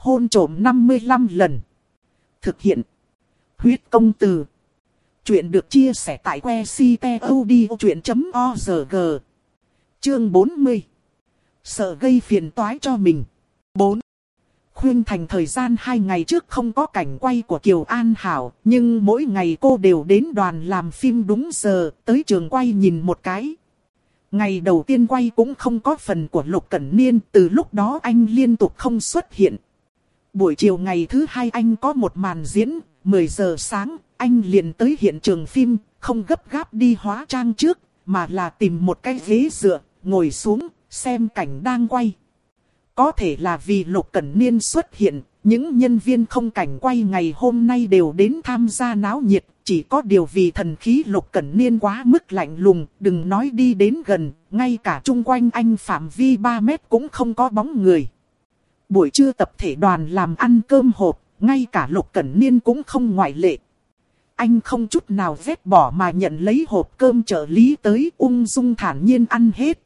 Hôn trộm 55 lần. Thực hiện. Huyết công từ. Chuyện được chia sẻ tại que ctod.org. Chương 40. Sợ gây phiền toái cho mình. 4. Khuyên thành thời gian hai ngày trước không có cảnh quay của Kiều An Hảo, nhưng mỗi ngày cô đều đến đoàn làm phim đúng giờ, tới trường quay nhìn một cái. Ngày đầu tiên quay cũng không có phần của Lục Cẩn Niên, từ lúc đó anh liên tục không xuất hiện. Buổi chiều ngày thứ hai anh có một màn diễn, 10 giờ sáng, anh liền tới hiện trường phim, không gấp gáp đi hóa trang trước, mà là tìm một cái ghế dựa, ngồi xuống, xem cảnh đang quay. Có thể là vì Lục Cẩn Niên xuất hiện, những nhân viên không cảnh quay ngày hôm nay đều đến tham gia náo nhiệt, chỉ có điều vì thần khí Lục Cẩn Niên quá mức lạnh lùng, đừng nói đi đến gần, ngay cả chung quanh anh phạm vi 3 mét cũng không có bóng người. Buổi trưa tập thể đoàn làm ăn cơm hộp, ngay cả Lục Cẩn Niên cũng không ngoại lệ. Anh không chút nào vét bỏ mà nhận lấy hộp cơm trợ lý tới ung dung thản nhiên ăn hết.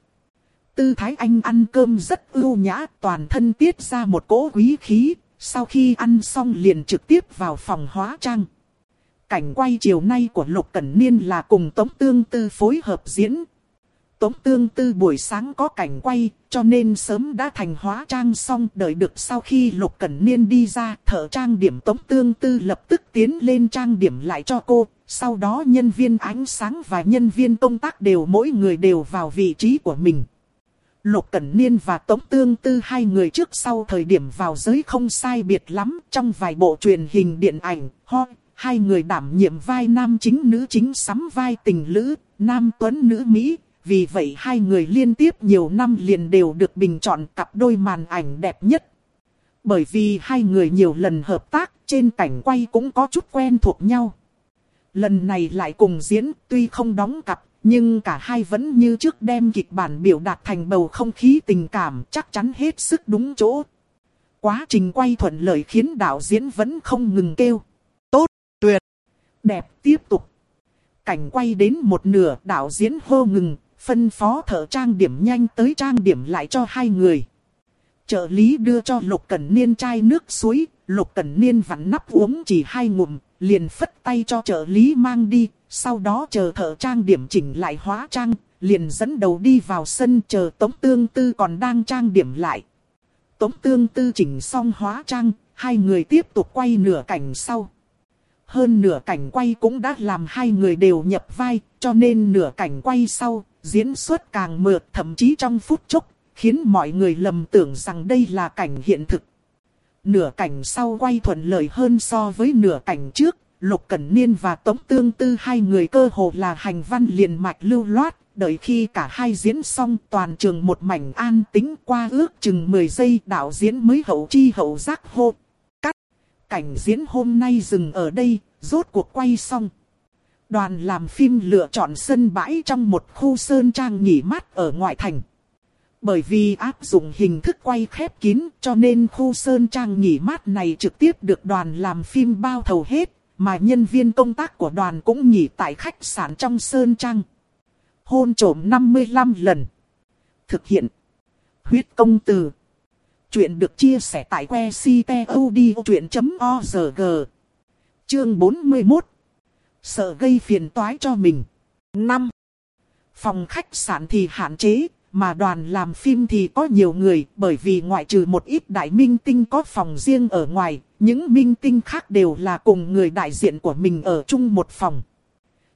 Tư thái anh ăn cơm rất ưu nhã, toàn thân tiết ra một cỗ quý khí, sau khi ăn xong liền trực tiếp vào phòng hóa trang. Cảnh quay chiều nay của Lục Cẩn Niên là cùng Tống Tương Tư phối hợp diễn. Tống Tương Tư buổi sáng có cảnh quay, cho nên sớm đã thành hóa trang xong đợi được sau khi Lục Cẩn Niên đi ra, thợ trang điểm Tống Tương Tư lập tức tiến lên trang điểm lại cho cô. Sau đó nhân viên ánh sáng và nhân viên công tác đều mỗi người đều vào vị trí của mình. Lục Cẩn Niên và Tống Tương Tư hai người trước sau thời điểm vào giới không sai biệt lắm trong vài bộ truyền hình điện ảnh, ho, hai người đảm nhiệm vai nam chính nữ chính sắm vai tình lữ, nam tuấn nữ Mỹ, vì vậy hai người liên tiếp nhiều năm liền đều được bình chọn cặp đôi màn ảnh đẹp nhất. Bởi vì hai người nhiều lần hợp tác, trên cảnh quay cũng có chút quen thuộc nhau. Lần này lại cùng diễn, tuy không đóng cặp, nhưng cả hai vẫn như trước đem kịch bản biểu đạt thành bầu không khí tình cảm chắc chắn hết sức đúng chỗ. Quá trình quay thuận lợi khiến đạo diễn vẫn không ngừng kêu. Tốt, tuyệt, đẹp, tiếp tục. Cảnh quay đến một nửa đạo diễn hô ngừng, phân phó thợ trang điểm nhanh tới trang điểm lại cho hai người. Trợ lý đưa cho Lục Cẩn Niên chai nước suối, Lục Cẩn Niên vặn nắp uống chỉ hai ngụm, liền phất tay cho trợ lý mang đi, sau đó chờ thợ trang điểm chỉnh lại hóa trang, liền dẫn đầu đi vào sân chờ Tống Tương Tư còn đang trang điểm lại. Tống Tương Tư chỉnh xong hóa trang, hai người tiếp tục quay nửa cảnh sau. Hơn nửa cảnh quay cũng đã làm hai người đều nhập vai, cho nên nửa cảnh quay sau, diễn xuất càng mượt thậm chí trong phút chốc, khiến mọi người lầm tưởng rằng đây là cảnh hiện thực. Nửa cảnh sau quay thuận lợi hơn so với nửa cảnh trước, Lục Cẩn Niên và Tống Tương Tư hai người cơ hồ là hành văn liền mạch lưu loát, đợi khi cả hai diễn xong toàn trường một mảnh an tính qua ước chừng 10 giây đạo diễn mới hậu chi hậu giác hô. Cắt. Cảnh diễn hôm nay dừng ở đây, rốt cuộc quay xong. Đoàn làm phim lựa chọn sân bãi trong một khu sơn trang nghỉ mát ở ngoại thành. Bởi vì áp dụng hình thức quay khép kín cho nên khu sơn trang nghỉ mát này trực tiếp được đoàn làm phim bao thầu hết, mà nhân viên công tác của đoàn cũng nghỉ tại khách sạn trong Sơn Trang. Hôn trổm 55 lần. Thực hiện. Huyết công từ. Chuyện được chia sẻ tại que ctod.org. Chương 41. Sợ gây phiền toái cho mình. 5. Phòng khách sạn thì hạn chế, mà đoàn làm phim thì có nhiều người, bởi vì ngoại trừ một ít đại minh tinh có phòng riêng ở ngoài, những minh tinh khác đều là cùng người đại diện của mình ở chung một phòng.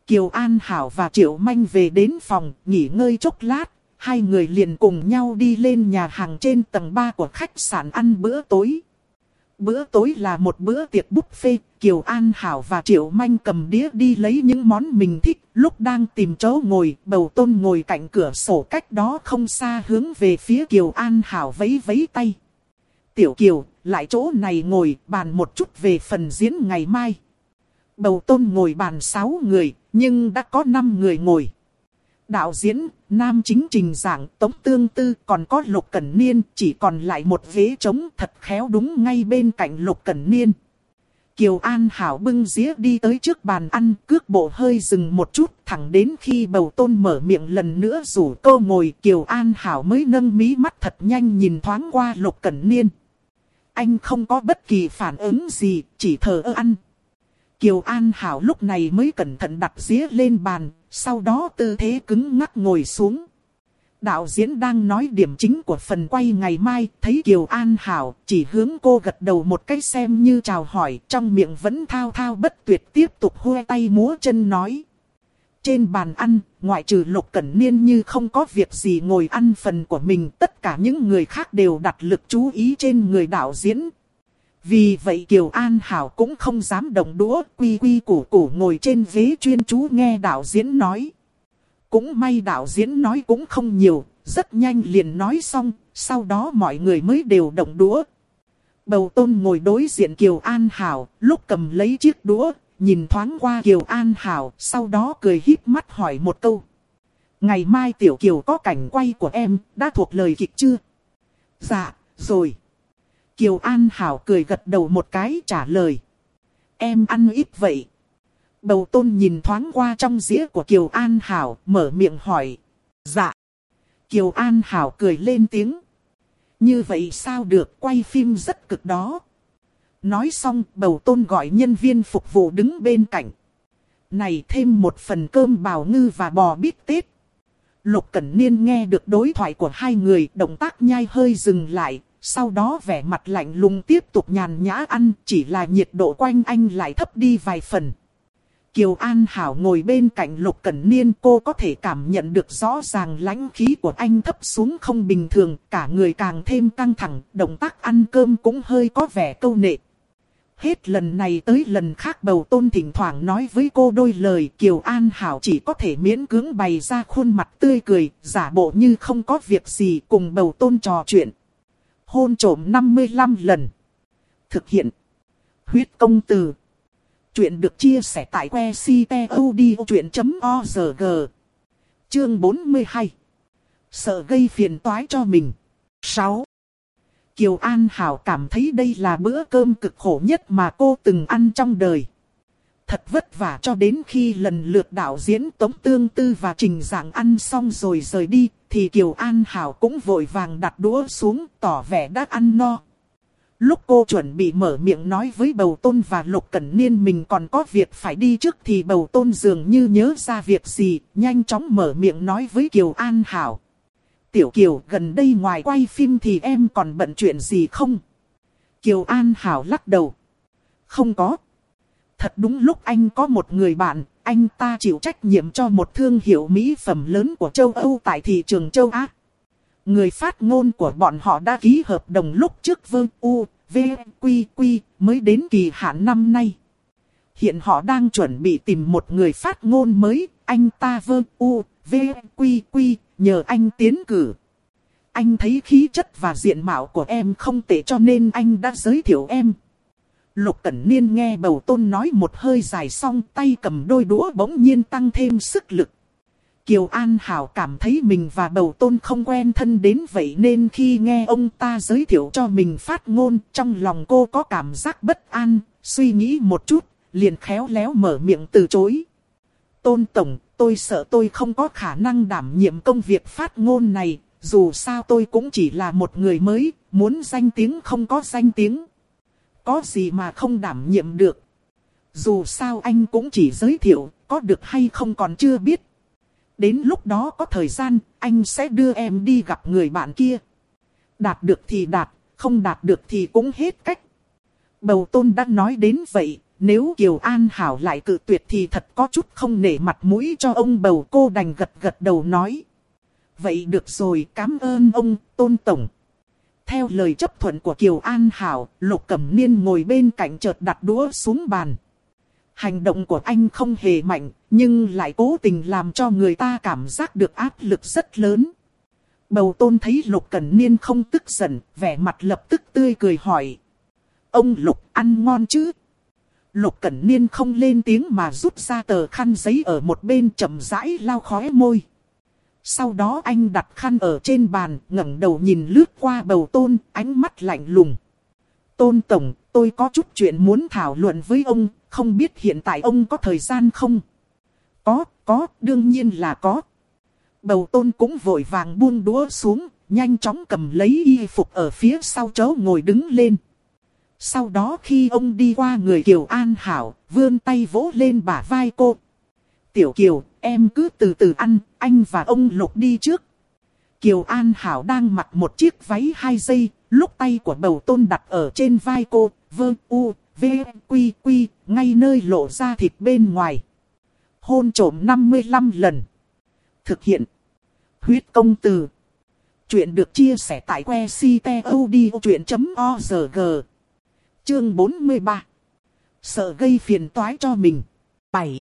Kiều An Hảo và Triệu Manh về đến phòng, nghỉ ngơi chốc lát, hai người liền cùng nhau đi lên nhà hàng trên tầng 3 của khách sạn ăn bữa tối. Bữa tối là một bữa tiệc buffet, Kiều An Hảo và Triệu Manh cầm đĩa đi lấy những món mình thích, lúc đang tìm chỗ ngồi, bầu tôn ngồi cạnh cửa sổ cách đó không xa hướng về phía Kiều An Hảo vẫy vẫy tay. Tiểu Kiều, lại chỗ này ngồi, bàn một chút về phần diễn ngày mai. Bầu tôn ngồi bàn 6 người, nhưng đã có 5 người ngồi. Đạo diễn, nam chính trình giảng, tống tương tư, còn có lục cẩn niên, chỉ còn lại một ghế trống thật khéo đúng ngay bên cạnh lục cẩn niên. Kiều An Hảo bưng dĩa đi tới trước bàn ăn, cước bộ hơi dừng một chút, thẳng đến khi bầu tôn mở miệng lần nữa rủ cô ngồi, Kiều An Hảo mới nâng mí mắt thật nhanh nhìn thoáng qua Lục Cẩn Niên. anh không có bất kỳ phản ứng gì, chỉ thờ ơ ăn. Kiều An Hảo lúc này mới cẩn thận đặt dĩa lên bàn, sau đó tư thế cứng ngắc ngồi xuống. Đạo diễn đang nói điểm chính của phần quay ngày mai, thấy Kiều An Hảo chỉ hướng cô gật đầu một cái xem như chào hỏi, trong miệng vẫn thao thao bất tuyệt tiếp tục hôi tay múa chân nói. Trên bàn ăn, ngoại trừ Lục Cẩn Niên như không có việc gì ngồi ăn phần của mình, tất cả những người khác đều đặt lực chú ý trên người đạo diễn. Vì vậy Kiều An Hảo cũng không dám động đũa, quy quy củ củ ngồi trên ghế chuyên chú nghe đạo diễn nói. Cũng may đạo diễn nói cũng không nhiều, rất nhanh liền nói xong, sau đó mọi người mới đều động đũa. Bầu tôn ngồi đối diện Kiều An Hảo, lúc cầm lấy chiếc đũa, nhìn thoáng qua Kiều An Hảo, sau đó cười híp mắt hỏi một câu. Ngày mai Tiểu Kiều có cảnh quay của em, đã thuộc lời kịch chưa? Dạ, rồi. Kiều An Hảo cười gật đầu một cái trả lời. Em ăn ít vậy. Bầu tôn nhìn thoáng qua trong dĩa của Kiều An Hảo, mở miệng hỏi. Dạ. Kiều An Hảo cười lên tiếng. Như vậy sao được, quay phim rất cực đó. Nói xong, bầu tôn gọi nhân viên phục vụ đứng bên cạnh. Này thêm một phần cơm bào ngư và bò bít tết. Lục Cẩn Niên nghe được đối thoại của hai người, động tác nhai hơi dừng lại, sau đó vẻ mặt lạnh lùng tiếp tục nhàn nhã ăn, chỉ là nhiệt độ quanh anh lại thấp đi vài phần. Kiều An Hảo ngồi bên cạnh Lục Cẩn Niên cô có thể cảm nhận được rõ ràng lãnh khí của anh thấp xuống không bình thường, cả người càng thêm căng thẳng, động tác ăn cơm cũng hơi có vẻ câu nệ. Hết lần này tới lần khác bầu tôn thỉnh thoảng nói với cô đôi lời Kiều An Hảo chỉ có thể miễn cưỡng bày ra khuôn mặt tươi cười, giả bộ như không có việc gì cùng bầu tôn trò chuyện. Hôn trổm 55 lần. Thực hiện. Huyết công từ. Chuyện được chia sẻ tại que ctod.org. Chương 42. Sợ gây phiền toái cho mình. 6. Kiều An Hảo cảm thấy đây là bữa cơm cực khổ nhất mà cô từng ăn trong đời. Thật vất vả cho đến khi lần lượt đạo diễn Tống Tương Tư và Trình Giảng ăn xong rồi rời đi, thì Kiều An Hảo cũng vội vàng đặt đũa xuống tỏ vẻ đã ăn no. Lúc cô chuẩn bị mở miệng nói với bầu tôn và lục cẩn niên mình còn có việc phải đi trước thì bầu tôn dường như nhớ ra việc gì, nhanh chóng mở miệng nói với Kiều An Hảo. Tiểu Kiều gần đây ngoài quay phim thì em còn bận chuyện gì không? Kiều An Hảo lắc đầu. Không có. Thật đúng lúc anh có một người bạn, anh ta chịu trách nhiệm cho một thương hiệu mỹ phẩm lớn của châu Âu tại thị trường châu Á. Người phát ngôn của bọn họ đã ký hợp đồng lúc trước vương U, V, Quy, Quy mới đến kỳ hạn năm nay. Hiện họ đang chuẩn bị tìm một người phát ngôn mới, anh ta vương U, V, Quy, Quy nhờ anh tiến cử. Anh thấy khí chất và diện mạo của em không tệ cho nên anh đã giới thiệu em. Lục Cẩn Niên nghe bầu tôn nói một hơi dài xong tay cầm đôi đũa bỗng nhiên tăng thêm sức lực. Kiều An Hảo cảm thấy mình và bầu tôn không quen thân đến vậy nên khi nghe ông ta giới thiệu cho mình phát ngôn trong lòng cô có cảm giác bất an, suy nghĩ một chút, liền khéo léo mở miệng từ chối. Tôn Tổng, tôi sợ tôi không có khả năng đảm nhiệm công việc phát ngôn này, dù sao tôi cũng chỉ là một người mới, muốn danh tiếng không có danh tiếng. Có gì mà không đảm nhiệm được. Dù sao anh cũng chỉ giới thiệu, có được hay không còn chưa biết. Đến lúc đó có thời gian, anh sẽ đưa em đi gặp người bạn kia. Đạt được thì đạt, không đạt được thì cũng hết cách. Bầu tôn đã nói đến vậy, nếu Kiều An Hảo lại cự tuyệt thì thật có chút không nể mặt mũi cho ông bầu cô đành gật gật đầu nói. Vậy được rồi, cảm ơn ông, Tôn Tổng. Theo lời chấp thuận của Kiều An Hảo, Lục Cẩm Niên ngồi bên cạnh chợt đặt đũa xuống bàn. Hành động của anh không hề mạnh, nhưng lại cố tình làm cho người ta cảm giác được áp lực rất lớn. Bầu tôn thấy Lục Cẩn Niên không tức giận, vẻ mặt lập tức tươi cười hỏi. Ông Lục ăn ngon chứ? Lục Cẩn Niên không lên tiếng mà rút ra tờ khăn giấy ở một bên chậm rãi lau khóe môi. Sau đó anh đặt khăn ở trên bàn, ngẩng đầu nhìn lướt qua bầu tôn, ánh mắt lạnh lùng. Tôn Tổng, tôi có chút chuyện muốn thảo luận với ông, không biết hiện tại ông có thời gian không? Có, có, đương nhiên là có. Bầu tôn cũng vội vàng buông đũa xuống, nhanh chóng cầm lấy y phục ở phía sau chỗ ngồi đứng lên. Sau đó khi ông đi qua người Kiều An Hảo, vươn tay vỗ lên bả vai cô. Tiểu Kiều, em cứ từ từ ăn, anh và ông Lục đi trước. Kiều An Hảo đang mặc một chiếc váy hai dây, lúc tay của bầu tôn đặt ở trên vai cô, vơ u, v, quy quy, ngay nơi lộ ra thịt bên ngoài. Hôn trổm 55 lần. Thực hiện. Huyết công từ. Chuyện được chia sẻ tại que ctod.org. Chương 43. Sợ gây phiền toái cho mình. 7.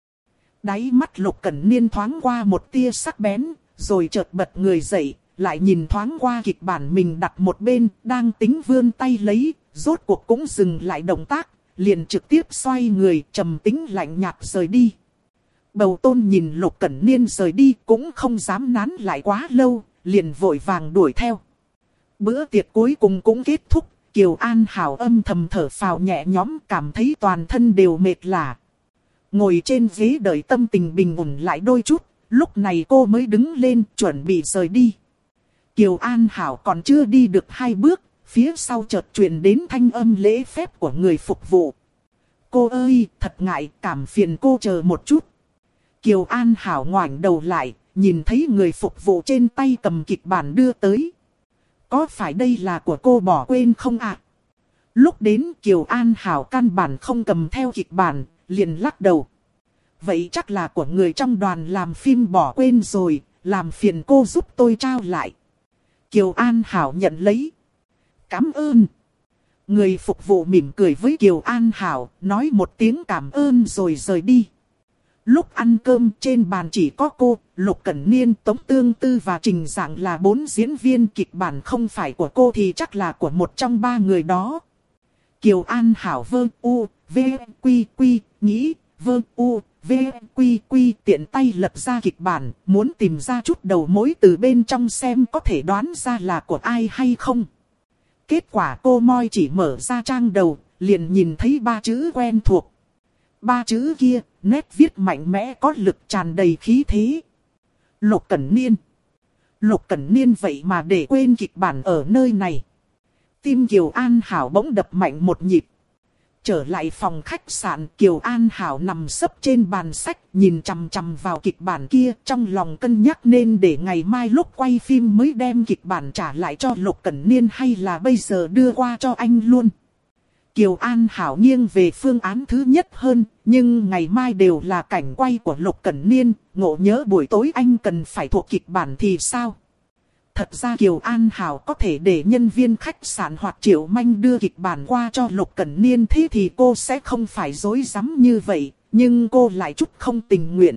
Đáy mắt lục cẩn niên thoáng qua một tia sắc bén, rồi chợt bật người dậy, lại nhìn thoáng qua kịch bản mình đặt một bên, đang tính vươn tay lấy, rốt cuộc cũng dừng lại động tác, liền trực tiếp xoay người, trầm tính lạnh nhạt rời đi. Bầu tôn nhìn lục cẩn niên rời đi cũng không dám nán lại quá lâu, liền vội vàng đuổi theo. Bữa tiệc cuối cùng cũng kết thúc, Kiều An Hảo âm thầm thở phào nhẹ nhõm cảm thấy toàn thân đều mệt lạ. Ngồi trên ghế đợi tâm tình bình ổn lại đôi chút, lúc này cô mới đứng lên chuẩn bị rời đi. Kiều An Hảo còn chưa đi được hai bước, phía sau chợt truyền đến thanh âm lễ phép của người phục vụ. Cô ơi, thật ngại, cảm phiền cô chờ một chút. Kiều An Hảo ngoảnh đầu lại, nhìn thấy người phục vụ trên tay cầm kịch bản đưa tới. Có phải đây là của cô bỏ quên không ạ? Lúc đến Kiều An Hảo căn bản không cầm theo kịch bản, liền lắc đầu. Vậy chắc là của người trong đoàn làm phim bỏ quên rồi, làm phiền cô giúp tôi trao lại. Kiều An Hảo nhận lấy. Cảm ơn. Người phục vụ mỉm cười với Kiều An Hảo, nói một tiếng cảm ơn rồi rời đi. Lúc ăn cơm trên bàn chỉ có cô, Lục Cẩn Niên, Tống Tương Tư và Trình Giảng là bốn diễn viên kịch bản không phải của cô thì chắc là của một trong ba người đó. Kiều An Hảo vơ u, v, quy quy, nghĩ, vơ u, v, quy quy tiện tay lập ra kịch bản, muốn tìm ra chút đầu mối từ bên trong xem có thể đoán ra là của ai hay không. Kết quả cô moi chỉ mở ra trang đầu, liền nhìn thấy ba chữ quen thuộc. Ba chữ kia, nét viết mạnh mẽ có lực tràn đầy khí thế. Lục Cẩn Niên. Lục Cẩn Niên vậy mà để quên kịch bản ở nơi này. Tim Kiều An Hảo bỗng đập mạnh một nhịp. Trở lại phòng khách sạn Kiều An Hảo nằm sấp trên bàn sách nhìn chằm chằm vào kịch bản kia trong lòng cân nhắc nên để ngày mai lúc quay phim mới đem kịch bản trả lại cho Lục Cẩn Niên hay là bây giờ đưa qua cho anh luôn. Kiều An Hảo nghiêng về phương án thứ nhất hơn, nhưng ngày mai đều là cảnh quay của Lục Cẩn Niên, ngộ nhớ buổi tối anh cần phải thuộc kịch bản thì sao? Thật ra Kiều An Hảo có thể để nhân viên khách sạn hoặc Triệu Manh đưa kịch bản qua cho Lục Cẩn Niên thế thì cô sẽ không phải dối rắm như vậy, nhưng cô lại chút không tình nguyện.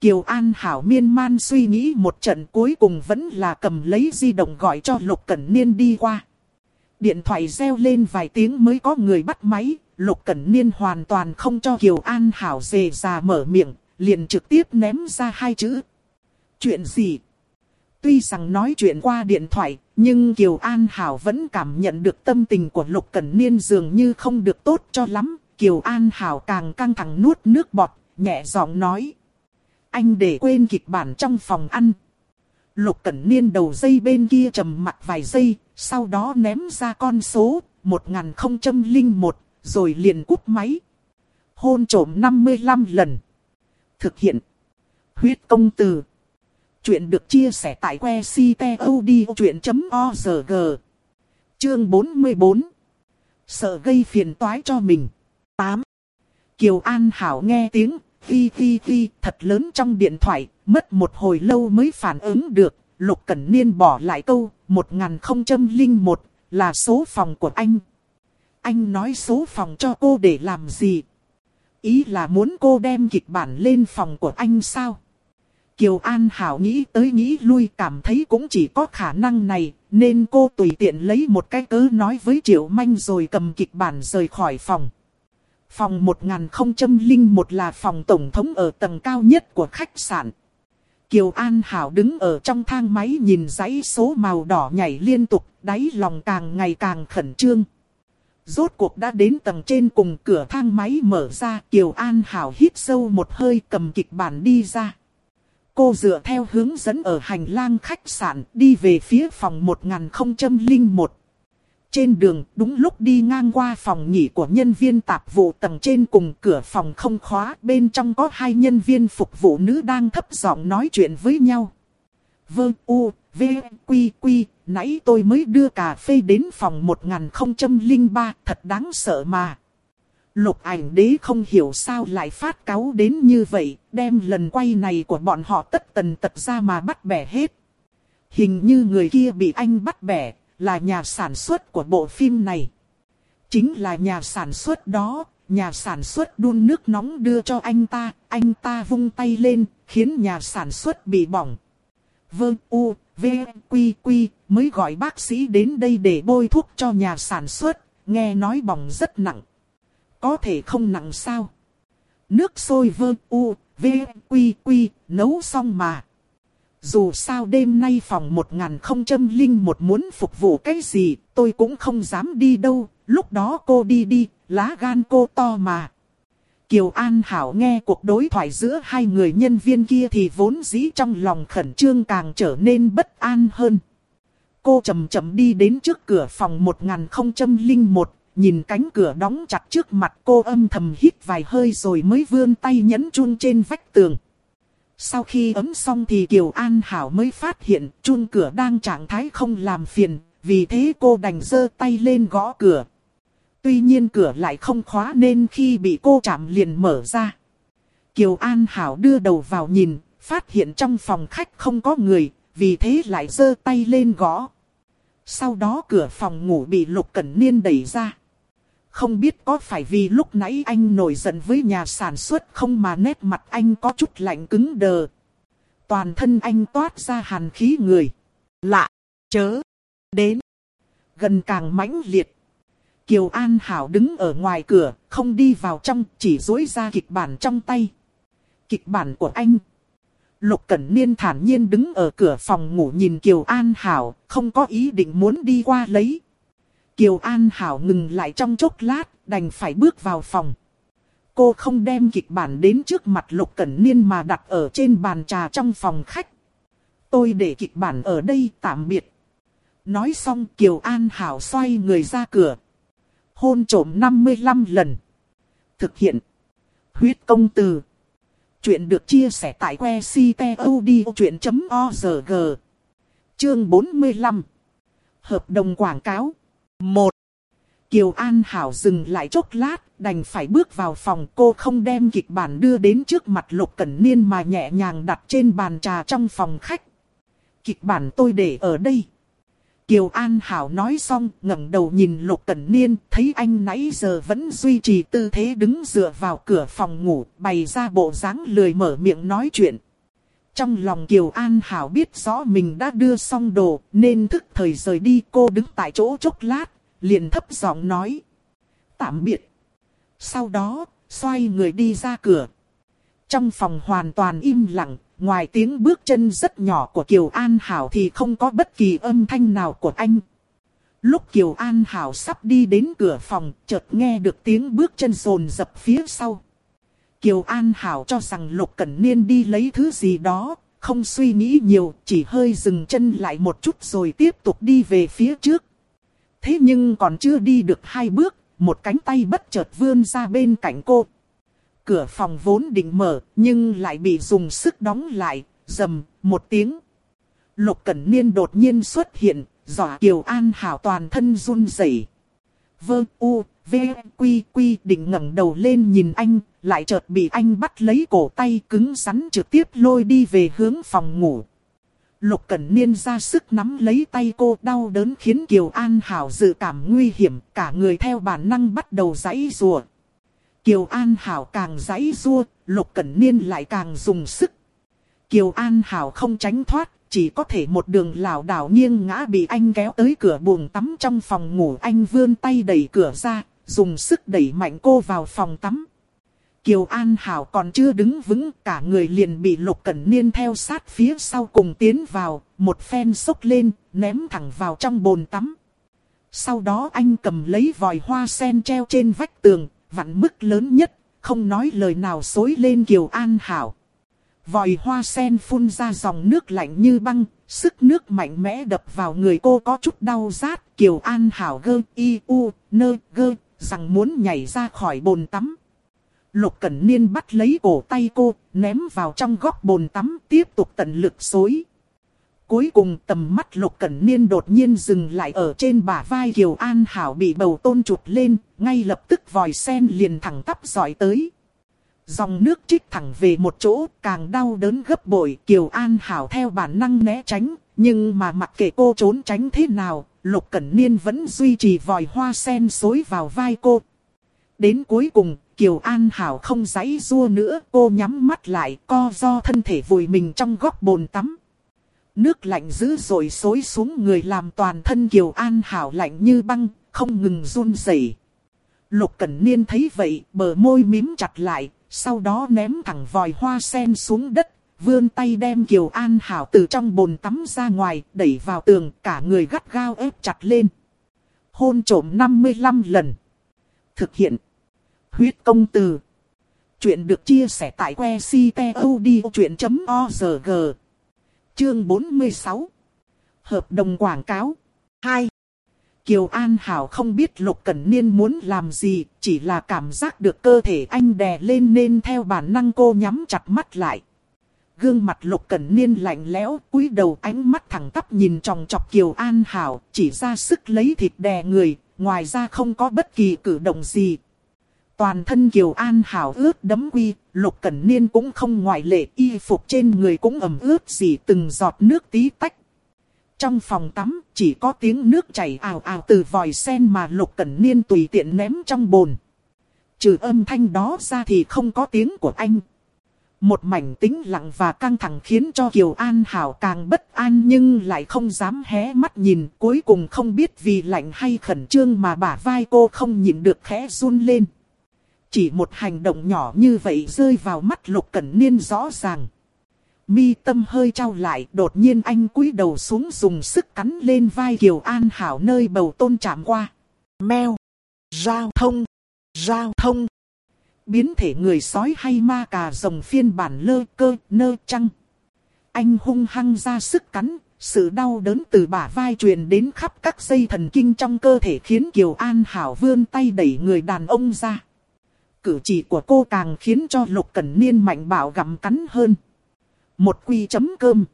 Kiều An Hảo miên man suy nghĩ một trận cuối cùng vẫn là cầm lấy di động gọi cho Lục Cẩn Niên đi qua. Điện thoại reo lên vài tiếng mới có người bắt máy, Lục Cẩn Niên hoàn toàn không cho Kiều An Hảo dề ra mở miệng, liền trực tiếp ném ra hai chữ. Chuyện gì? Tuy rằng nói chuyện qua điện thoại, nhưng Kiều An Hảo vẫn cảm nhận được tâm tình của Lục Cẩn Niên dường như không được tốt cho lắm. Kiều An Hảo càng căng thẳng nuốt nước bọt, nhẹ giọng nói. Anh để quên kịch bản trong phòng ăn. Lục Cẩn Niên đầu dây bên kia trầm mặt vài giây, sau đó ném ra con số 1001, rồi liền cúp máy. Hôn trổm 55 lần. Thực hiện. Huyết công từ. Chuyện được chia sẻ tại que ctod.org. Chương 44. Sợ gây phiền toái cho mình. 8. Kiều An Hảo nghe tiếng, phi phi phi thật lớn trong điện thoại, mất một hồi lâu mới phản ứng được. Lục Cẩn Niên bỏ lại câu, 1001 là số phòng của anh. Anh nói số phòng cho cô để làm gì? Ý là muốn cô đem kịch bản lên phòng của anh sao? Kiều An Hảo nghĩ tới nghĩ lui cảm thấy cũng chỉ có khả năng này, nên cô tùy tiện lấy một cái cớ nói với Triệu Manh rồi cầm kịch bản rời khỏi phòng. Phòng 1001 là phòng tổng thống ở tầng cao nhất của khách sạn. Kiều An Hảo đứng ở trong thang máy nhìn dãy số màu đỏ nhảy liên tục, đáy lòng càng ngày càng khẩn trương. Rốt cuộc đã đến tầng trên cùng cửa thang máy mở ra, Kiều An Hảo hít sâu một hơi cầm kịch bản đi ra. Cô dựa theo hướng dẫn ở hành lang khách sạn đi về phía phòng 1001. trên đường, đúng lúc đi ngang qua phòng nghỉ của nhân viên tạp vụ tầng trên cùng cửa phòng không khóa, bên trong có hai nhân viên phục vụ nữ đang thấp giọng nói chuyện với nhau. Vâng, u, v, quy, quy, nãy tôi mới đưa cà phê đến phòng 1003, thật đáng sợ mà. Lục ảnh đế không hiểu sao lại phát cáu đến như vậy, đem lần quay này của bọn họ tất tần tật ra mà bắt bẻ hết. Hình như người kia bị anh bắt bẻ, là nhà sản xuất của bộ phim này. Chính là nhà sản xuất đó, nhà sản xuất đun nước nóng đưa cho anh ta, anh ta vung tay lên, khiến nhà sản xuất bị bỏng. Vương U, V, Quy, Quy, mới gọi bác sĩ đến đây để bôi thuốc cho nhà sản xuất, nghe nói bỏng rất nặng. Có thể không nặng sao? Nước sôi vơ U, V, Quy, Quy, nấu xong mà. Dù sao đêm nay phòng 1001 muốn phục vụ cái gì, tôi cũng không dám đi đâu, lúc đó cô đi đi, lá gan cô to mà. Kiều An Hảo nghe cuộc đối thoại giữa hai người nhân viên kia thì vốn dĩ trong lòng khẩn trương càng trở nên bất an hơn. Cô chậm chậm đi đến trước cửa phòng 1001, nhìn cánh cửa đóng chặt trước mặt cô âm thầm hít vài hơi rồi mới vươn tay nhấn chun trên vách tường. Sau khi ấm xong thì Kiều An Hảo mới phát hiện chun cửa đang trạng thái không làm phiền, vì thế cô đành giơ tay lên gõ cửa. Tuy nhiên cửa lại không khóa nên khi bị cô chạm liền mở ra. Kiều An Hảo đưa đầu vào nhìn, phát hiện trong phòng khách không có người, vì thế lại giơ tay lên gõ. Sau đó cửa phòng ngủ bị Lục Cẩn Niên đẩy ra. Không biết có phải vì lúc nãy anh nổi giận với nhà sản xuất không mà nét mặt anh có chút lạnh cứng đờ. Toàn thân anh toát ra hàn khí người. Lạ, chớ, đến, gần càng mãnh liệt. Kiều An Hảo đứng ở ngoài cửa, không đi vào trong, chỉ dối ra kịch bản trong tay. Kịch bản của anh. Lục Cẩn Niên thản nhiên đứng ở cửa phòng ngủ nhìn Kiều An Hảo, không có ý định muốn đi qua lấy. Kiều An Hảo ngừng lại trong chốc lát, đành phải bước vào phòng. Cô không đem kịch bản đến trước mặt Lục Cẩn Niên mà đặt ở trên bàn trà trong phòng khách. Tôi để kịch bản ở đây tạm biệt. Nói xong Kiều An Hảo xoay người ra cửa. Hôn trổm 55 lần. Thực hiện. Huyết công từ. Chuyện được chia sẻ tại que ctod.org. Chương 45. Hợp đồng quảng cáo. Một. Kiều An Hảo dừng lại chốc lát, đành phải bước vào phòng cô không đem kịch bản đưa đến trước mặt Lục Cẩn Niên mà nhẹ nhàng đặt trên bàn trà trong phòng khách. Kịch bản tôi để ở đây. Kiều An Hảo nói xong, ngẩng đầu nhìn Lục Cẩn Niên, thấy anh nãy giờ vẫn duy trì tư thế đứng dựa vào cửa phòng ngủ, bày ra bộ dáng lười mở miệng nói chuyện. Trong lòng Kiều An Hảo biết rõ mình đã đưa xong đồ, nên thức thời rời đi cô đứng tại chỗ chốc lát, liền thấp giọng nói. Tạm biệt. Sau đó, xoay người đi ra cửa. Trong phòng hoàn toàn im lặng, ngoài tiếng bước chân rất nhỏ của Kiều An Hảo thì không có bất kỳ âm thanh nào của anh. Lúc Kiều An Hảo sắp đi đến cửa phòng, chợt nghe được tiếng bước chân rồn dập phía sau. Kiều An Hảo cho rằng Lục Cẩn Niên đi lấy thứ gì đó, không suy nghĩ nhiều, chỉ hơi dừng chân lại một chút rồi tiếp tục đi về phía trước. Thế nhưng còn chưa đi được hai bước, một cánh tay bất chợt vươn ra bên cạnh cô. Cửa phòng vốn định mở, nhưng lại bị dùng sức đóng lại, dầm, một tiếng. Lục Cẩn Niên đột nhiên xuất hiện, dọa Kiều An Hảo toàn thân run rẩy. Vơ u, v, quy quy định ngẩng đầu lên nhìn anh, lại chợt bị anh bắt lấy cổ tay cứng rắn trực tiếp lôi đi về hướng phòng ngủ. Lục Cẩn Niên ra sức nắm lấy tay cô đau đớn khiến Kiều An Hảo dự cảm nguy hiểm, cả người theo bản năng bắt đầu giãy rùa. Kiều An Hảo càng giãy rua, Lục Cẩn Niên lại càng dùng sức. Kiều An Hảo không tránh thoát, chỉ có thể một đường lảo đảo nghiêng ngã bị anh kéo tới cửa buồng tắm trong phòng ngủ. Anh vươn tay đẩy cửa ra, dùng sức đẩy mạnh cô vào phòng tắm. Kiều An Hảo còn chưa đứng vững, cả người liền bị Lục Cẩn Niên theo sát phía sau cùng tiến vào, một phen sốc lên, ném thẳng vào trong bồn tắm. Sau đó anh cầm lấy vòi hoa sen treo trên vách tường, vặn mức lớn nhất, không nói lời nào xối lên Kiều An Hảo. Vòi hoa sen phun ra dòng nước lạnh như băng, sức nước mạnh mẽ đập vào người cô có chút đau rát. Kiều An Hảo gơ y u nơ gơ rằng muốn nhảy ra khỏi bồn tắm. Lục Cẩn Niên bắt lấy cổ tay cô, ném vào trong góc bồn tắm, tiếp tục tận lực xối. Cuối cùng tầm mắt Lục Cẩn Niên đột nhiên dừng lại ở trên bả vai Kiều An Hảo bị bầu tôn chụp lên, ngay lập tức vòi sen liền thẳng tắp dọi tới. Dòng nước trích thẳng về một chỗ, càng đau đớn gấp bội, Kiều An Hảo theo bản năng né tránh, nhưng mà mặc kệ cô trốn tránh thế nào, Lục Cẩn Niên vẫn duy trì vòi hoa sen xối vào vai cô. Đến cuối cùng, Kiều An Hảo không giấy rua nữa, cô nhắm mắt lại, co do thân thể vùi mình trong góc bồn tắm. Nước lạnh dữ dội xối xuống người làm toàn thân Kiều An Hảo lạnh như băng, không ngừng run rẩy. Lục Cẩn Niên thấy vậy, bờ môi mím chặt lại, sau đó ném thẳng vòi hoa sen xuống đất, vươn tay đem Kiều An Hảo từ trong bồn tắm ra ngoài, đẩy vào tường, cả người gắt gao ép chặt lên. Hôn trổm 55 lần. Thực hiện. Huyết công từ. Chuyện được chia sẻ tại que ctod.org. Chương 46. Hợp đồng quảng cáo. 2. Kiều An Hảo không biết Lục Cẩn Niên muốn làm gì, chỉ là cảm giác được cơ thể anh đè lên nên theo bản năng cô nhắm chặt mắt lại. Gương mặt Lục Cẩn Niên lạnh lẽo, cúi đầu ánh mắt thẳng tắp nhìn tròng chọc Kiều An Hảo, chỉ ra sức lấy thịt đè người, ngoài ra không có bất kỳ cử động gì. Toàn thân Kiều An Hảo ướt đấm quy, Lục Cẩn Niên cũng không ngoại lệ, y phục trên người cũng ẩm ướt gì từng giọt nước tí tách. Trong phòng tắm, chỉ có tiếng nước chảy ào ào từ vòi sen mà Lục Cẩn Niên tùy tiện ném trong bồn. Trừ âm thanh đó ra thì không có tiếng của anh. Một mảnh tĩnh lặng và căng thẳng khiến cho Kiều An Hảo càng bất an nhưng lại không dám hé mắt nhìn. Cuối cùng không biết vì lạnh hay khẩn trương mà bả vai cô không nhìn được khẽ run lên. Chỉ một hành động nhỏ như vậy rơi vào mắt Lục Cẩn Niên rõ ràng. Mi tâm hơi trao lại, đột nhiên anh cúi đầu xuống dùng sức cắn lên vai Kiều An Hảo nơi bầu tôn chạm qua. Mèo, giao thông, giao thông. Biến thể người sói hay ma cà rồng phiên bản lơ cơ nơ trăng. Anh hung hăng ra sức cắn, sự đau đớn từ bả vai truyền đến khắp các dây thần kinh trong cơ thể khiến Kiều An Hảo vươn tay đẩy người đàn ông ra. Cử chỉ của cô càng khiến cho Lục Cẩn Niên mạnh bạo gặm cắn hơn. Một quy chấm cơm.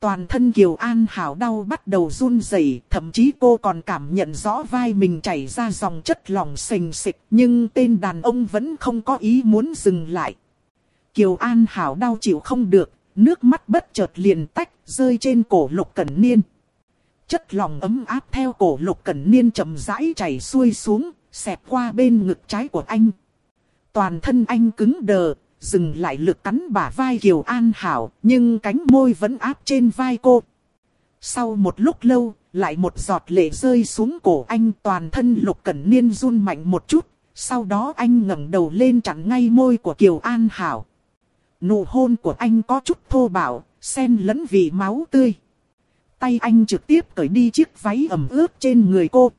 Toàn thân Kiều An Hảo đau bắt đầu run rẩy, thậm chí cô còn cảm nhận rõ vai mình chảy ra dòng chất lỏng sình sịch, nhưng tên đàn ông vẫn không có ý muốn dừng lại. Kiều An Hảo đau chịu không được, nước mắt bất chợt liền tách, rơi trên cổ Lục Cẩn Niên. Chất lỏng ấm áp theo cổ Lục Cẩn Niên chậm rãi chảy xuôi xuống, xẹp qua bên ngực trái của anh. Toàn thân anh cứng đờ, dừng lại lực cắn bả vai Kiều An Hảo, nhưng cánh môi vẫn áp trên vai cô. Sau một lúc lâu, lại một giọt lệ rơi xuống cổ anh toàn thân lục cẩn niên run mạnh một chút, sau đó anh ngẩng đầu lên chặn ngay môi của Kiều An Hảo. Nụ hôn của anh có chút thô bạo, xen lẫn vị máu tươi. Tay anh trực tiếp cởi đi chiếc váy ẩm ướt trên người cô.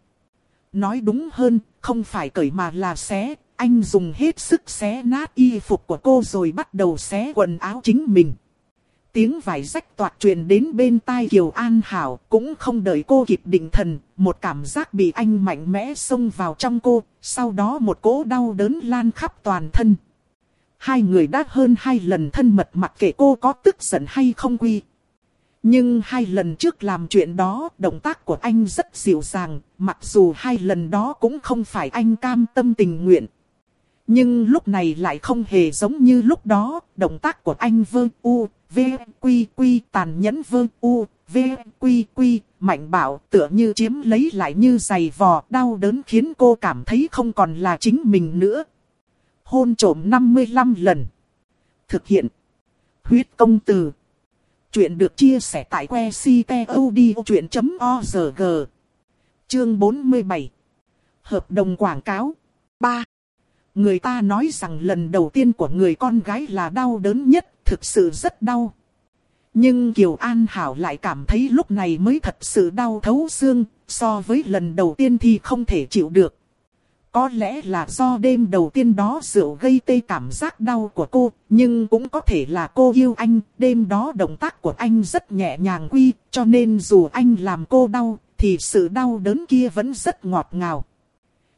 Nói đúng hơn, không phải cởi mà là xé, anh dùng hết sức xé nát y phục của cô rồi bắt đầu xé quần áo chính mình. Tiếng vải rách toạt truyền đến bên tai Kiều An Hảo cũng không đợi cô kịp định thần, một cảm giác bị anh mạnh mẽ xông vào trong cô, sau đó một cỗ đau đớn lan khắp toàn thân. Hai người đã hơn hai lần thân mật mặc kệ cô có tức giận hay không quy. Nhưng hai lần trước làm chuyện đó, động tác của anh rất dịu dàng, mặc dù hai lần đó cũng không phải anh cam tâm tình nguyện. Nhưng lúc này lại không hề giống như lúc đó, động tác của anh vương u, v, quy quy tàn nhẫn vương u, v, quy quy, mạnh bảo tựa như chiếm lấy lại như giày vò đau đớn khiến cô cảm thấy không còn là chính mình nữa. Hôn trổm 55 lần. Thực hiện. Huyết công từ. Chuyện được chia sẻ tại que ctod.org. Chương 47. Hợp đồng quảng cáo. 3. Người ta nói rằng lần đầu tiên của người con gái là đau đớn nhất, thực sự rất đau. Nhưng Kiều An Hảo lại cảm thấy lúc này mới thật sự đau thấu xương, so với lần đầu tiên thì không thể chịu được. Có lẽ là do đêm đầu tiên đó rượu gây tê cảm giác đau của cô, nhưng cũng có thể là cô yêu anh, đêm đó động tác của anh rất nhẹ nhàng quy, cho nên dù anh làm cô đau, thì sự đau đớn kia vẫn rất ngọt ngào.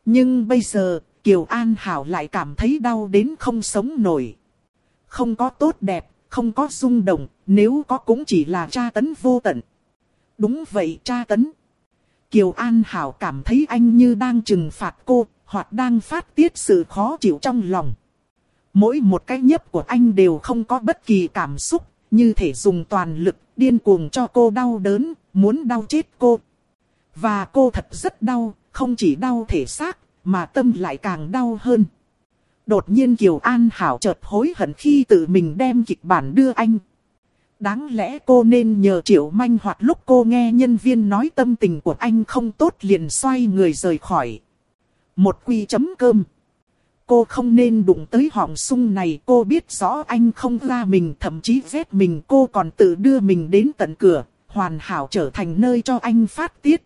Nhưng bây giờ, Kiều An Hảo lại cảm thấy đau đến không sống nổi. Không có tốt đẹp, không có rung động, nếu có cũng chỉ là tra tấn vô tận. Đúng vậy tra tấn. Kiều An Hảo cảm thấy anh như đang trừng phạt cô, hoặc đang phát tiết sự khó chịu trong lòng. Mỗi một cái nhấp của anh đều không có bất kỳ cảm xúc, như thể dùng toàn lực, điên cuồng cho cô đau đớn, muốn đau chết cô. Và cô thật rất đau, không chỉ đau thể xác, mà tâm lại càng đau hơn. Đột nhiên Kiều An Hảo chợt hối hận khi tự mình đem kịch bản đưa anh. Đáng lẽ cô nên nhờ Triệu Manh hoặc lúc cô nghe nhân viên nói tâm tình của anh không tốt liền xoay người rời khỏi. Một quy chấm cơm. Cô không nên đụng tới họng sung này. Cô biết rõ anh không ra mình, thậm chí ghét mình. Cô còn tự đưa mình đến tận cửa. Hoàn hảo trở thành nơi cho anh phát tiết.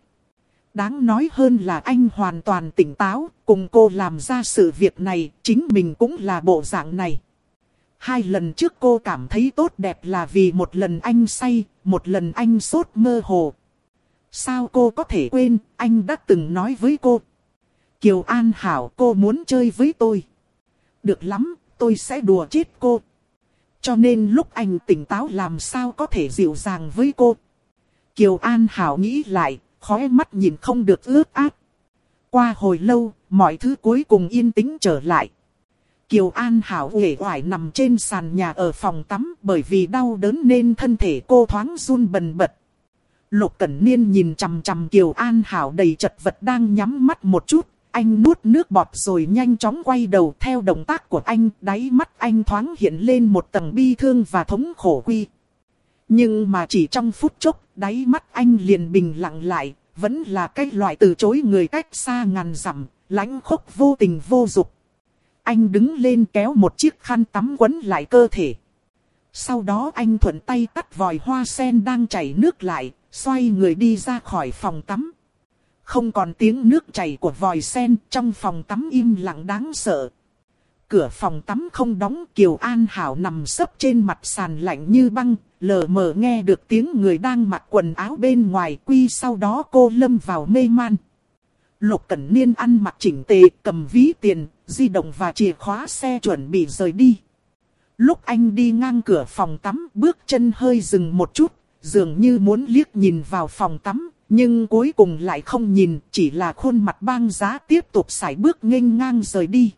Đáng nói hơn là anh hoàn toàn tỉnh táo. Cùng cô làm ra sự việc này. Chính mình cũng là bộ dạng này. Hai lần trước cô cảm thấy tốt đẹp là vì một lần anh say, một lần anh sốt mơ hồ. Sao cô có thể quên, anh đã từng nói với cô, Kiều An Hảo cô muốn chơi với tôi. Được lắm, tôi sẽ đùa chết cô. Cho nên lúc anh tỉnh táo làm sao có thể dịu dàng với cô. Kiều An Hảo nghĩ lại, khóe mắt nhìn không được ướt át. Qua hồi lâu, mọi thứ cuối cùng yên tĩnh trở lại. Kiều An Hảo uể oải nằm trên sàn nhà ở phòng tắm bởi vì đau đớn nên thân thể cô thoáng run bần bật. Lục Cẩn Niên nhìn chằm chằm Kiều An Hảo đầy chật vật đang nhắm mắt một chút, anh nuốt nước bọt rồi nhanh chóng quay đầu theo động tác của anh, đáy mắt anh thoáng hiện lên một tầng bi thương và thống khổ quy. Nhưng mà chỉ trong phút chốc, đáy mắt anh liền bình lặng lại, vẫn là cái loại từ chối người cách xa ngàn dặm, lãnh khốc vô tình vô dục. Anh đứng lên kéo một chiếc khăn tắm quấn lại cơ thể. Sau đó anh thuận tay tắt vòi hoa sen đang chảy nước lại, xoay người đi ra khỏi phòng tắm. Không còn tiếng nước chảy của vòi sen trong phòng tắm im lặng đáng sợ. Cửa phòng tắm không đóng Kiều An Hảo nằm sấp trên mặt sàn lạnh như băng, lờ mờ nghe được tiếng người đang mặc quần áo bên ngoài quy sau đó cô lâm vào mê man. Lục Cẩn Niên ăn mặc chỉnh tề, cầm ví tiền, di động và chìa khóa xe chuẩn bị rời đi. Lúc anh đi ngang cửa phòng tắm, bước chân hơi dừng một chút, dường như muốn liếc nhìn vào phòng tắm, nhưng cuối cùng lại không nhìn, chỉ là khuôn mặt băng giá tiếp tục sải bước nghênh ngang rời đi.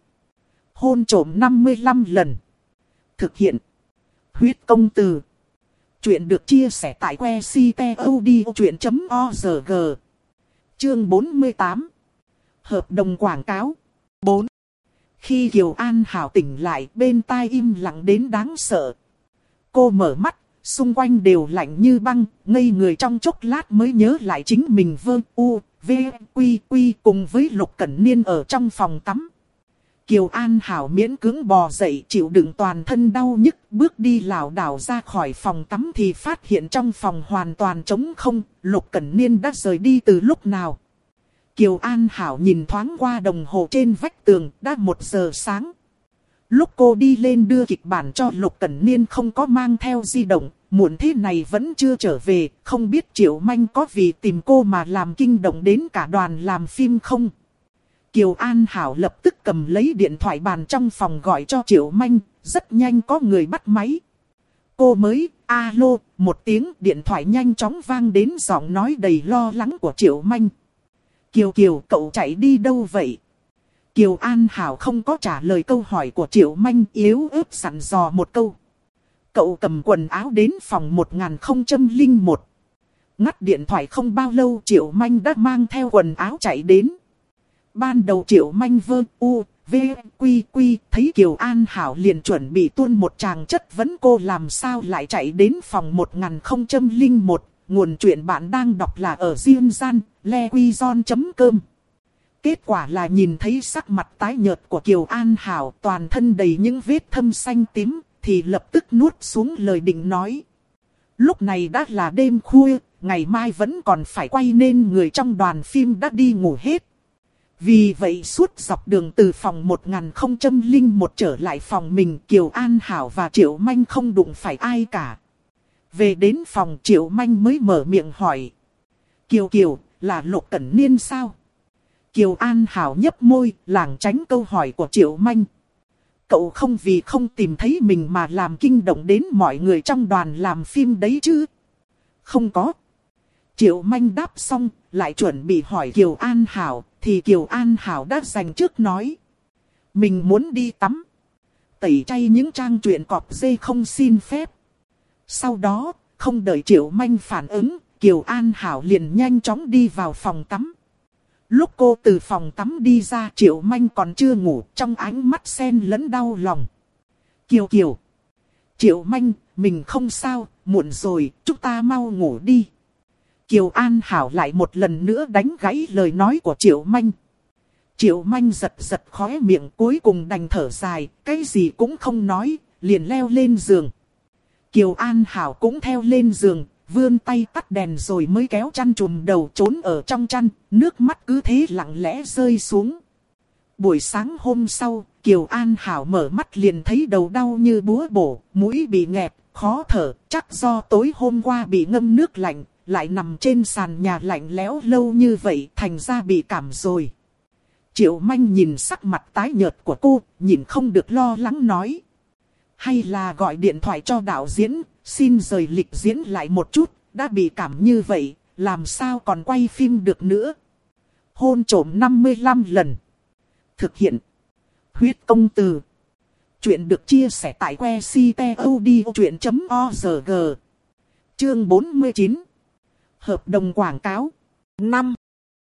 Hôn trổm 55 lần. Thực hiện. Huyết công từ. Chuyện được chia sẻ tại que ctod.org. Chương 48. Hợp đồng quảng cáo. 4. Khi Kiều An Hảo tỉnh lại bên tai im lặng đến đáng sợ. Cô mở mắt xung quanh đều lạnh như băng, ngây người trong chốc lát mới nhớ lại chính mình vương u, v, quy quy cùng với Lục Cẩn Niên ở trong phòng tắm. Kiều An Hảo miễn cứng bò dậy chịu đựng toàn thân đau nhức, bước đi lảo đảo ra khỏi phòng tắm thì phát hiện trong phòng hoàn toàn trống không, Lục Cẩn Niên đã rời đi từ lúc nào. Kiều An Hảo nhìn thoáng qua đồng hồ trên vách tường, đã một giờ sáng. Lúc cô đi lên đưa kịch bản cho Lục Cẩn Niên không có mang theo di động, muộn thế này vẫn chưa trở về, không biết Triệu Manh có vì tìm cô mà làm kinh động đến cả đoàn làm phim không? Kiều An Hảo lập tức cầm lấy điện thoại bàn trong phòng gọi cho Triệu Manh, rất nhanh có người bắt máy. Cô mới, alo, một tiếng điện thoại nhanh chóng vang đến giọng nói đầy lo lắng của Triệu Manh. Kiều Kiều cậu chạy đi đâu vậy? Kiều An Hảo không có trả lời câu hỏi của Triệu Manh yếu ớt sẵn dò một câu. Cậu cầm quần áo đến phòng 1001. Ngắt điện thoại không bao lâu Triệu Manh đã mang theo quần áo chạy đến. Ban đầu Triệu Manh vơ u, v, quy quy thấy Kiều An Hảo liền chuẩn bị tuôn một tràng chất vấn cô làm sao lại chạy đến phòng 1001. Nguồn chuyện bạn đang đọc là ở riêng Gian, lequizon.com. Kết quả là nhìn thấy sắc mặt tái nhợt của Kiều An Hảo toàn thân đầy những vết thâm xanh tím, thì lập tức nuốt xuống lời định nói. Lúc này đã là đêm khuya, ngày mai vẫn còn phải quay nên người trong đoàn phim đã đi ngủ hết. Vì vậy suốt dọc đường từ phòng 1001 trở lại phòng mình Kiều An Hảo và Triệu Manh không đụng phải ai cả. Về đến phòng Triệu Manh mới mở miệng hỏi. Kiều Kiều, là Lục Cẩn Niên sao? Kiều An Hảo nhấp môi, lảng tránh câu hỏi của Triệu Manh. Cậu không vì không tìm thấy mình mà làm kinh động đến mọi người trong đoàn làm phim đấy chứ? Không có. Triệu Manh đáp xong, lại chuẩn bị hỏi Kiều An Hảo, thì Kiều An Hảo đã dành trước nói. Mình muốn đi tắm. Tẩy chay những trang truyện cọp dê không xin phép. Sau đó, không đợi Triệu Manh phản ứng, Kiều An Hảo liền nhanh chóng đi vào phòng tắm. Lúc cô từ phòng tắm đi ra Triệu Manh còn chưa ngủ trong ánh mắt sen lẫn đau lòng. Kiều Kiều. Triệu Manh, mình không sao, muộn rồi, chúng ta mau ngủ đi. Kiều An Hảo lại một lần nữa đánh gãy lời nói của Triệu Manh. Triệu Manh giật giật khóe miệng cuối cùng đành thở dài, cái gì cũng không nói, liền leo lên giường. Kiều An Hảo cũng theo lên giường, vươn tay tắt đèn rồi mới kéo chăn trùm đầu trốn ở trong chăn, nước mắt cứ thế lặng lẽ rơi xuống. Buổi sáng hôm sau, Kiều An Hảo mở mắt liền thấy đầu đau như búa bổ, mũi bị nghẹt, khó thở, chắc do tối hôm qua bị ngâm nước lạnh, lại nằm trên sàn nhà lạnh lẽo lâu như vậy thành ra bị cảm rồi. Triệu manh nhìn sắc mặt tái nhợt của cô, nhìn không được lo lắng nói. Hay là gọi điện thoại cho đạo diễn, xin rời lịch diễn lại một chút, đã bị cảm như vậy, làm sao còn quay phim được nữa. Hôn trổm 55 lần. Thực hiện. Huyết công từ. Chuyện được chia sẻ tại que ctod.org. Chương 49 Hợp đồng quảng cáo. 5.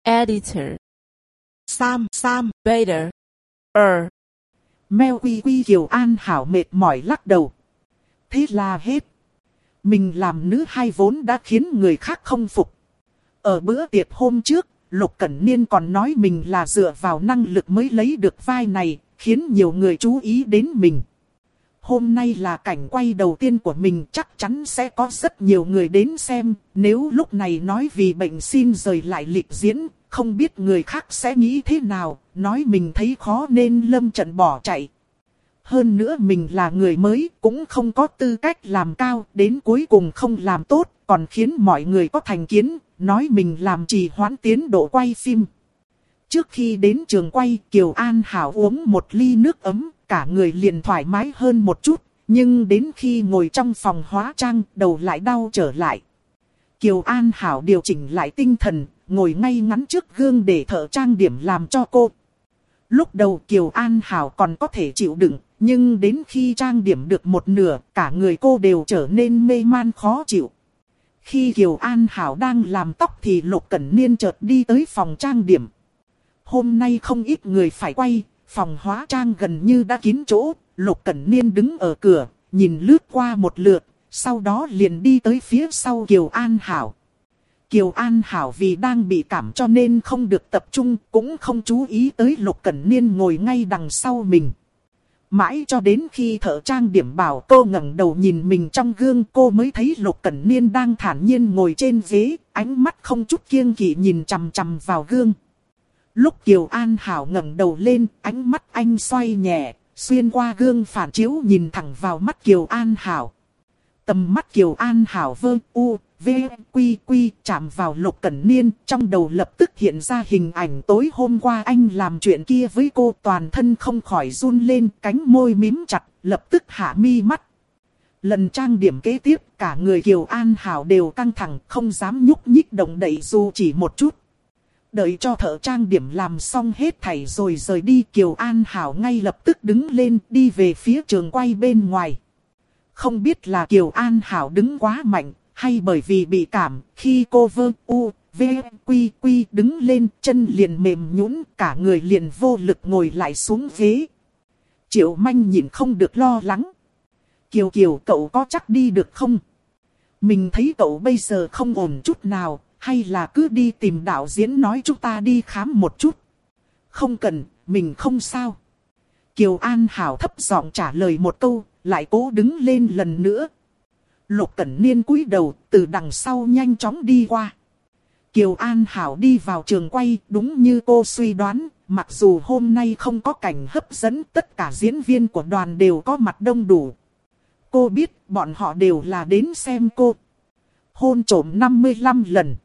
Editor. Sam Sam Bader. Er. Mel Quy Quy Kiều An Hảo mệt mỏi lắc đầu. Thế là hết. Mình làm nữ hai vốn đã khiến người khác không phục. Ở bữa tiệc hôm trước, Lục Cẩn Niên còn nói mình là dựa vào năng lực mới lấy được vai này, khiến nhiều người chú ý đến mình hôm nay là cảnh quay đầu tiên của mình chắc chắn sẽ có rất nhiều người đến xem. Nếu lúc này nói vì bệnh xin rời lại lịch diễn, không biết người khác sẽ nghĩ thế nào, nói mình thấy khó nên lâm trận bỏ chạy. Hơn nữa mình là người mới, cũng không có tư cách làm cao, đến cuối cùng không làm tốt, còn khiến mọi người có thành kiến, nói mình làm trì hoãn tiến độ quay phim. Trước khi đến trường quay, Kiều An Hảo uống một ly nước ấm, cả người liền thoải mái hơn một chút, nhưng đến khi ngồi trong phòng hóa trang, đầu lại đau trở lại. Kiều An Hảo điều chỉnh lại tinh thần, ngồi ngay ngắn trước gương để thợ trang điểm làm cho cô. Lúc đầu Kiều An Hảo còn có thể chịu đựng, nhưng đến khi trang điểm được một nửa, cả người cô đều trở nên mê man khó chịu. Khi Kiều An Hảo đang làm tóc thì Lục Cẩn Niên chợt đi tới phòng trang điểm. Hôm nay không ít người phải quay, phòng hóa trang gần như đã kín chỗ, Lục Cẩn Niên đứng ở cửa, nhìn lướt qua một lượt, sau đó liền đi tới phía sau Kiều An Hảo. Kiều An Hảo vì đang bị cảm cho nên không được tập trung, cũng không chú ý tới Lục Cẩn Niên ngồi ngay đằng sau mình. Mãi cho đến khi thợ trang điểm bảo cô ngẩng đầu nhìn mình trong gương cô mới thấy Lục Cẩn Niên đang thản nhiên ngồi trên ghế, ánh mắt không chút kiêng kỵ nhìn chằm chằm vào gương. Lúc Kiều An Hảo ngẩng đầu lên, ánh mắt anh xoay nhẹ, xuyên qua gương phản chiếu nhìn thẳng vào mắt Kiều An Hảo. Tầm mắt Kiều An Hảo vơ u, v, quy quy chạm vào lục cẩn niên, trong đầu lập tức hiện ra hình ảnh tối hôm qua anh làm chuyện kia với cô toàn thân không khỏi run lên, cánh môi mím chặt, lập tức hạ mi mắt. Lần trang điểm kế tiếp, cả người Kiều An Hảo đều căng thẳng, không dám nhúc nhích động đậy dù chỉ một chút. Đợi cho thợ trang điểm làm xong hết thảy rồi rời đi Kiều An Hảo ngay lập tức đứng lên đi về phía trường quay bên ngoài. Không biết là Kiều An Hảo đứng quá mạnh hay bởi vì bị cảm khi cô vơ u, v, quy quy đứng lên chân liền mềm nhũn cả người liền vô lực ngồi lại xuống ghế. Triệu manh nhìn không được lo lắng. Kiều Kiều cậu có chắc đi được không? Mình thấy cậu bây giờ không ổn chút nào, hay là cứ đi tìm đạo diễn nói chúng ta đi khám một chút. Không cần, mình không sao. Kiều An Hảo thấp giọng trả lời một câu, lại cố đứng lên lần nữa. Lục Cẩn Niên cúi đầu, từ đằng sau nhanh chóng đi qua. Kiều An Hảo đi vào trường quay, đúng như cô suy đoán, mặc dù hôm nay không có cảnh hấp dẫn tất cả diễn viên của đoàn đều có mặt đông đủ. Cô biết bọn họ đều là đến xem cô. Hôn trổm 55 lần.